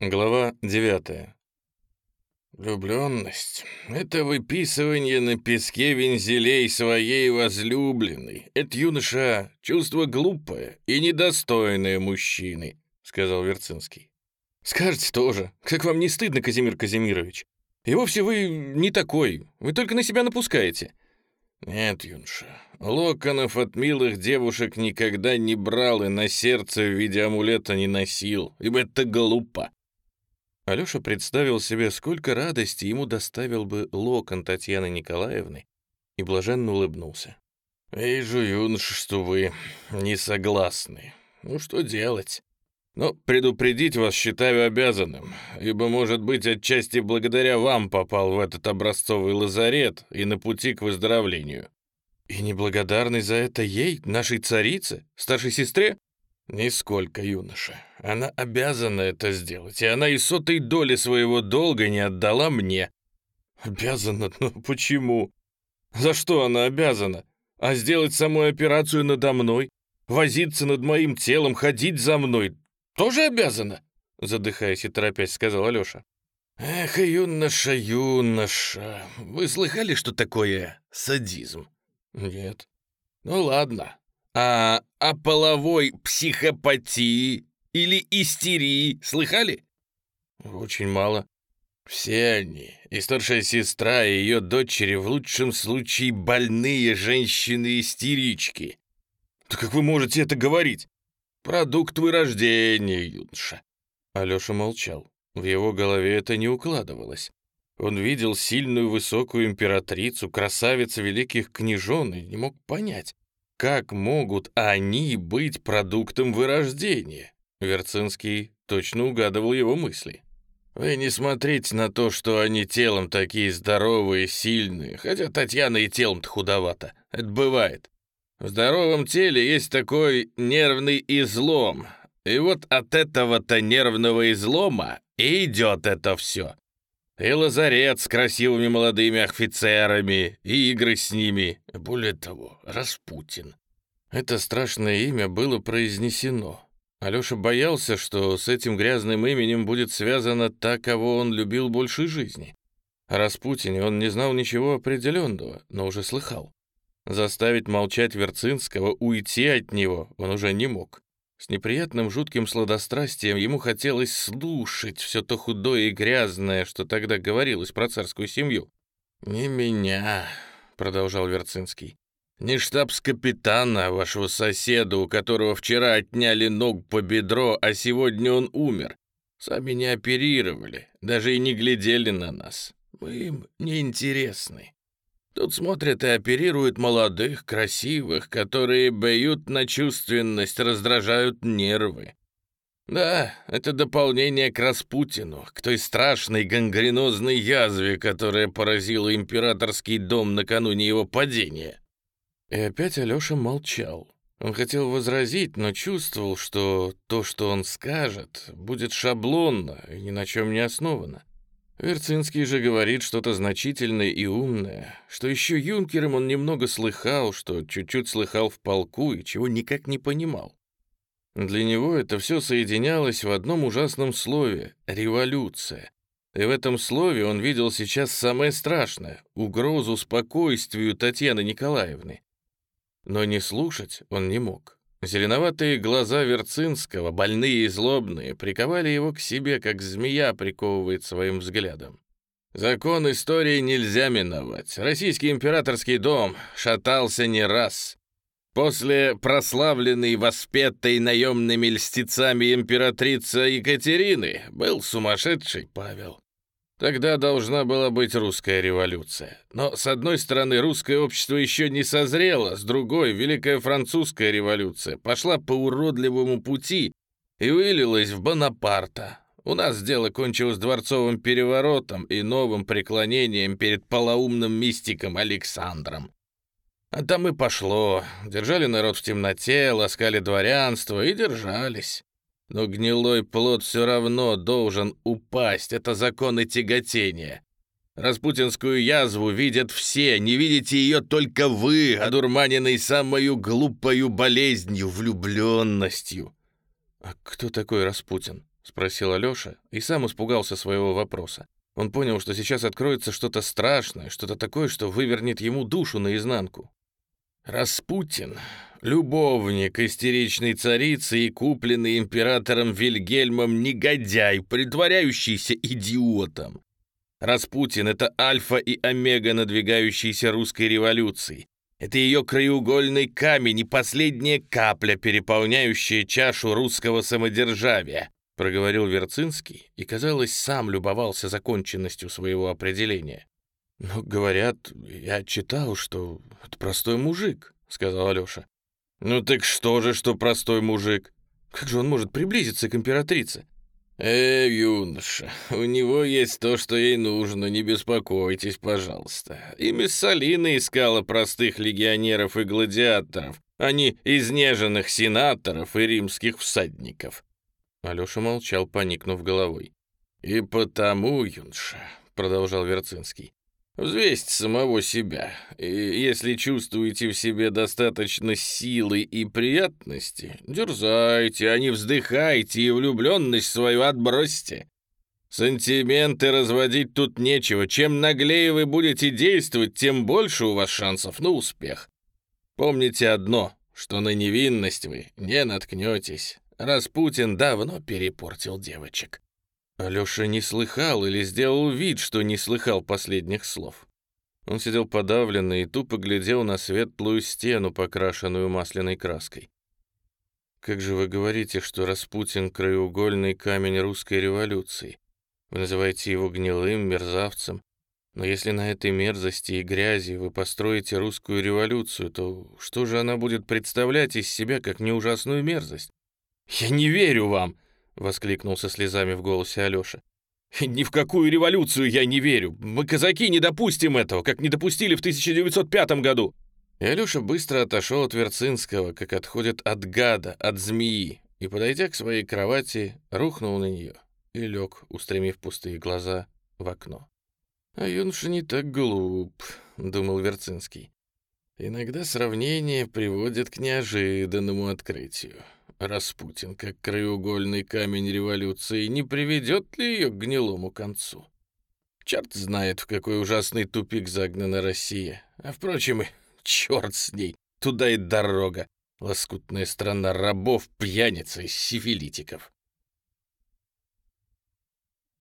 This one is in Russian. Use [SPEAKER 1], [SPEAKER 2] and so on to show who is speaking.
[SPEAKER 1] Глава 9 Влюбленность — это выписывание на песке вензелей своей возлюбленной. Это, юноша, чувство глупое и недостойное мужчины, — сказал Верцинский. Скажете тоже, как вам не стыдно, Казимир Казимирович? И вовсе вы не такой, вы только на себя напускаете. Нет, юноша, локонов от милых девушек никогда не брал и на сердце в виде амулета не носил, ибо это глупо. Алёша представил себе, сколько радости ему доставил бы локон Татьяны Николаевны, и блаженно улыбнулся. «Вижу, юноша, что вы не согласны. Ну, что делать? Но предупредить вас считаю обязанным, ибо, может быть, отчасти благодаря вам попал в этот образцовый лазарет и на пути к выздоровлению». «И неблагодарный за это ей, нашей царице, старшей сестре?» «Нисколько, юноша. Она обязана это сделать, и она и сотой доли своего долга не отдала мне». «Обязана? Ну почему? За что она обязана? А сделать саму операцию надо мной? Возиться над моим телом, ходить за мной? Тоже обязана?» Задыхаясь и торопясь, сказал Алёша. «Эх, юноша, юноша, вы слыхали, что такое садизм?» «Нет». «Ну ладно, а о половой психопатии или истерии слыхали? Очень мало. Все они, и старшая сестра, и ее дочери, в лучшем случае больные женщины-истерички. Да как вы можете это говорить? Продукт вырождения, юноша. Алеша молчал. В его голове это не укладывалось. Он видел сильную высокую императрицу, красавицу великих княжон, и не мог понять, как могут они быть продуктом вырождения? Верцинский точно угадывал его мысли. Вы не смотрите на то, что они телом такие здоровые, сильные, хотя Татьяна и телом-то худовато. Это бывает. В здоровом теле есть такой нервный излом. И вот от этого-то нервного излома и идет это все. И лазарет с красивыми молодыми офицерами, и игры с ними. Более того, Распутин. Это страшное имя было произнесено. Алёша боялся, что с этим грязным именем будет связана та, кого он любил больше жизни. О Распутине он не знал ничего определенного, но уже слыхал. Заставить молчать Верцинского, уйти от него он уже не мог. С неприятным жутким сладострастием ему хотелось слушать все то худое и грязное, что тогда говорилось про царскую семью. «Не меня», — продолжал Верцинский, — «не штабс-капитана, вашего соседа, у которого вчера отняли ног по бедро, а сегодня он умер. Сами не оперировали, даже и не глядели на нас. Мы им не интересны. Тут смотрят и оперируют молодых, красивых, которые бьют на чувственность, раздражают нервы. Да, это дополнение к Распутину, к той страшной гангренозной язве, которая поразила императорский дом накануне его падения. И опять Алёша молчал. Он хотел возразить, но чувствовал, что то, что он скажет, будет шаблонно и ни на чем не основано. Верцинский же говорит что-то значительное и умное, что еще юнкером он немного слыхал, что чуть-чуть слыхал в полку и чего никак не понимал. Для него это все соединялось в одном ужасном слове — революция. И в этом слове он видел сейчас самое страшное — угрозу спокойствию Татьяны Николаевны. Но не слушать он не мог. Зеленоватые глаза Верцинского, больные и злобные, приковали его к себе, как змея приковывает своим взглядом. Закон истории нельзя миновать. Российский императорский дом шатался не раз. После прославленной, воспетой наемными льстецами императрица Екатерины был сумасшедший Павел. Тогда должна была быть русская революция. Но, с одной стороны, русское общество еще не созрело, с другой, Великая Французская революция пошла по уродливому пути и вылилась в Бонапарта. У нас дело кончилось дворцовым переворотом и новым преклонением перед полоумным мистиком Александром. А там и пошло. Держали народ в темноте, ласкали дворянство и держались. Но гнилой плод все равно должен упасть. Это законы тяготения. Распутинскую язву видят все, не видите ее только вы, одурманенный самою глупою болезнью, влюбленностью. «А кто такой Распутин?» — спросил Алёша и сам испугался своего вопроса. Он понял, что сейчас откроется что-то страшное, что-то такое, что вывернет ему душу наизнанку. Распутин, любовник истеричной царицы и купленный императором Вильгельмом негодяй, притворяющийся идиотом. Распутин — это альфа и омега надвигающейся русской революции. Это ее краеугольный камень и последняя капля, переполняющая чашу русского самодержавия проговорил Верцинский и, казалось, сам любовался законченностью своего определения. «Но, говорят, я читал, что это простой мужик», — сказал Алёша. «Ну так что же, что простой мужик? Как же он может приблизиться к императрице?» «Э, юноша, у него есть то, что ей нужно, не беспокойтесь, пожалуйста. И Миссалина искала простых легионеров и гладиаторов, а не изнеженных сенаторов и римских всадников. Алёша молчал, поникнув головой. «И потому, юноша», — продолжал Верцинский, — «взвесьте самого себя, и если чувствуете в себе достаточно силы и приятности, дерзайте, а не вздыхайте и влюбленность свою отбросьте. Сантименты разводить тут нечего. Чем наглее вы будете действовать, тем больше у вас шансов на успех. Помните одно, что на невинность вы не наткнетесь. Распутин давно перепортил девочек. Алёша не слыхал или сделал вид, что не слыхал последних слов. Он сидел подавленный и тупо глядел на светлую стену, покрашенную масляной краской. «Как же вы говорите, что Распутин — краеугольный камень русской революции? Вы называете его гнилым, мерзавцем. Но если на этой мерзости и грязи вы построите русскую революцию, то что же она будет представлять из себя, как не ужасную мерзость? «Я не верю вам!» — воскликнул со слезами в голосе Алёша. «Ни в какую революцию я не верю! Мы, казаки, не допустим этого, как не допустили в 1905 году!» И Алёша быстро отошел от Верцинского, как отходит от гада, от змеи, и, подойдя к своей кровати, рухнул на нее и лег, устремив пустые глаза в окно. «А юноша не так глуп», — думал Верцинский. «Иногда сравнение приводит к неожиданному открытию». Распутин, как краеугольный камень революции, не приведет ли ее к гнилому концу? Черт знает, в какой ужасный тупик загнана Россия. А, впрочем, черт с ней, туда и дорога. Лоскутная страна рабов, пьяниц и сифилитиков.